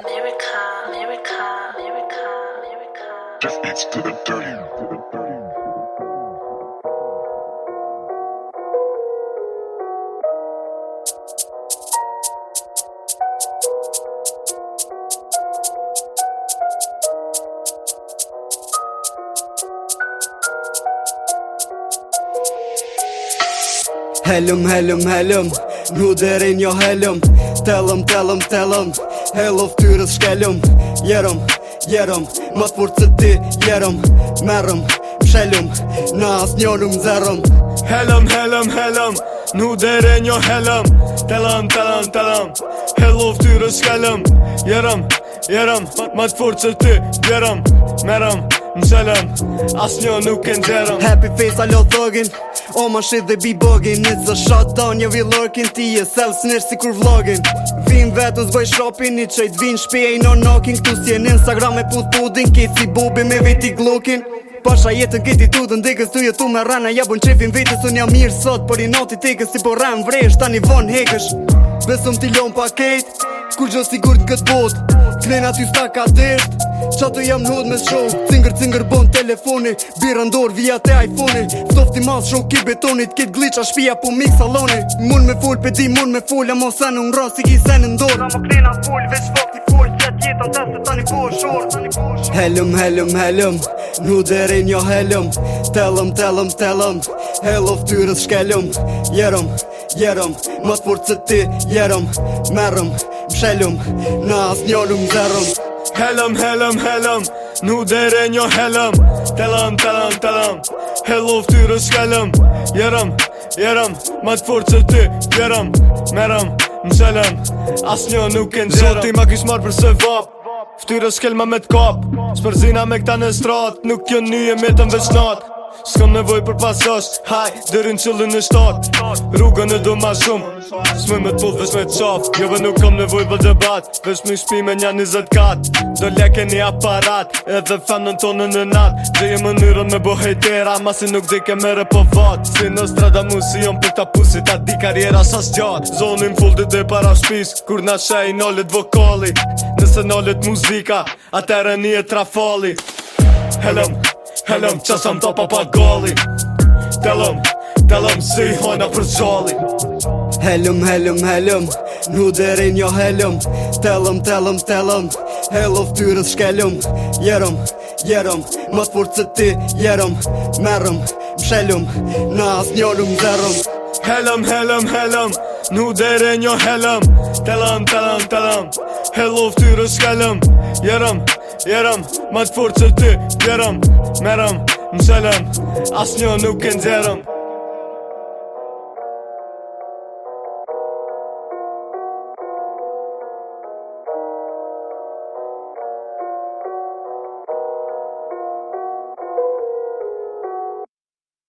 America, America, America, America. Who there in your hellum? Tell 'em, tell 'em, tell 'em. Hell of tyres shkelum Jerum, jerum Më të furtë të ti Jerum, merum Pshelum Në asë njërum zerum Helëm, helëm, helëm Nu dere njo helëm Telëm, telëm, telëm Hell of tyres shkelum Jerum, jerum Më të furtë të ti Jerum, merum Mselëm Asë njo nuk e njerëm Happy face a lo thugin Oma shit dhe bi bogin It's a shot down, you'll be lurking Ti e self snitch si kur vlogin vin vetës bëj shopping i qëjt vin shpi e i no knocking Këtu si e në Instagram e put pudin Këtë si bubi me veti glukin Pasha jetën këti tu dhe ndikës tu jetu me rana Ja bon qefin vitës unë jam mirë sot Por i noti tikës si po ranë vresh Ta një vonë hekësh Besëm t'i lon paket Kur gjo sigur t'gët bot Krenat ju s'ta ka dirt Qa të jam në hod me show Cingër cingër bon telefoni Birë ndorë via te iPhone Softi mas shok ki betonit Kit glitch a shpia po mik saloni Mun me full di mun me full Amo se në në rrasi ki se ndorë Na më klina full veç fakti full Jetë jetën të se po tani po e shorë Helëm helëm helëm Nu derin jo helëm Telëm telëm telëm Hello tyres shkelëm Jerëm jerëm Më të forë që ti jerëm Merëm mshelëm Në asë njëllëm zerëm Helëm, helëm, helëm Nu dere një helëm Telëm, telëm, telëm Hello ftyrë shkelëm Jerëm, jerëm Ma të forë që ty, jerëm Merëm, mëshelëm Asë një nuk e ndjerëm Zoti ma kish marë për se vap Ftyrë shkelëma me t'kap Shpërzina me këta në stratë Nuk kjo një e me të mveçnatë Ska nevoj voj për pasos Haj, dërin qëllin e shtat Rruga në do ma shumë Shme me t'pull vesh me t'qaf Jove nuk kom nevoj voj për debat Vesh me shpi me nja një zët kat Do leke një aparat Edhe fanën në tonë në nat Dhe i më me bo hejtera Masi nuk dike po vat Si në strada mu si jom për ta pusit A di karjera sa s'gjat Zonin full dhe dhe para shpis Kur na shaj i nolet vokali Nëse nolet muzika Atere një e trafali Hello, Helëm qësëm të pa pagalli Telëm, telëm si hojna për zhali Helëm, helëm, helëm Nu derin jo helëm Telëm, telëm, telëm Helëm ftyrës shkelëm Jerëm, jerëm Më të furtë se ti jerëm Merëm, mshelëm Në asë njëllëm zerëm Helëm, helëm, helëm Nu derin jo helëm Telëm, telëm, telëm Helëm ftyrës shkelëm Jerëm, jerëm Jerëm, ma të furë që ty Jerëm, merëm, mselëm Asë një nuk e nxerëm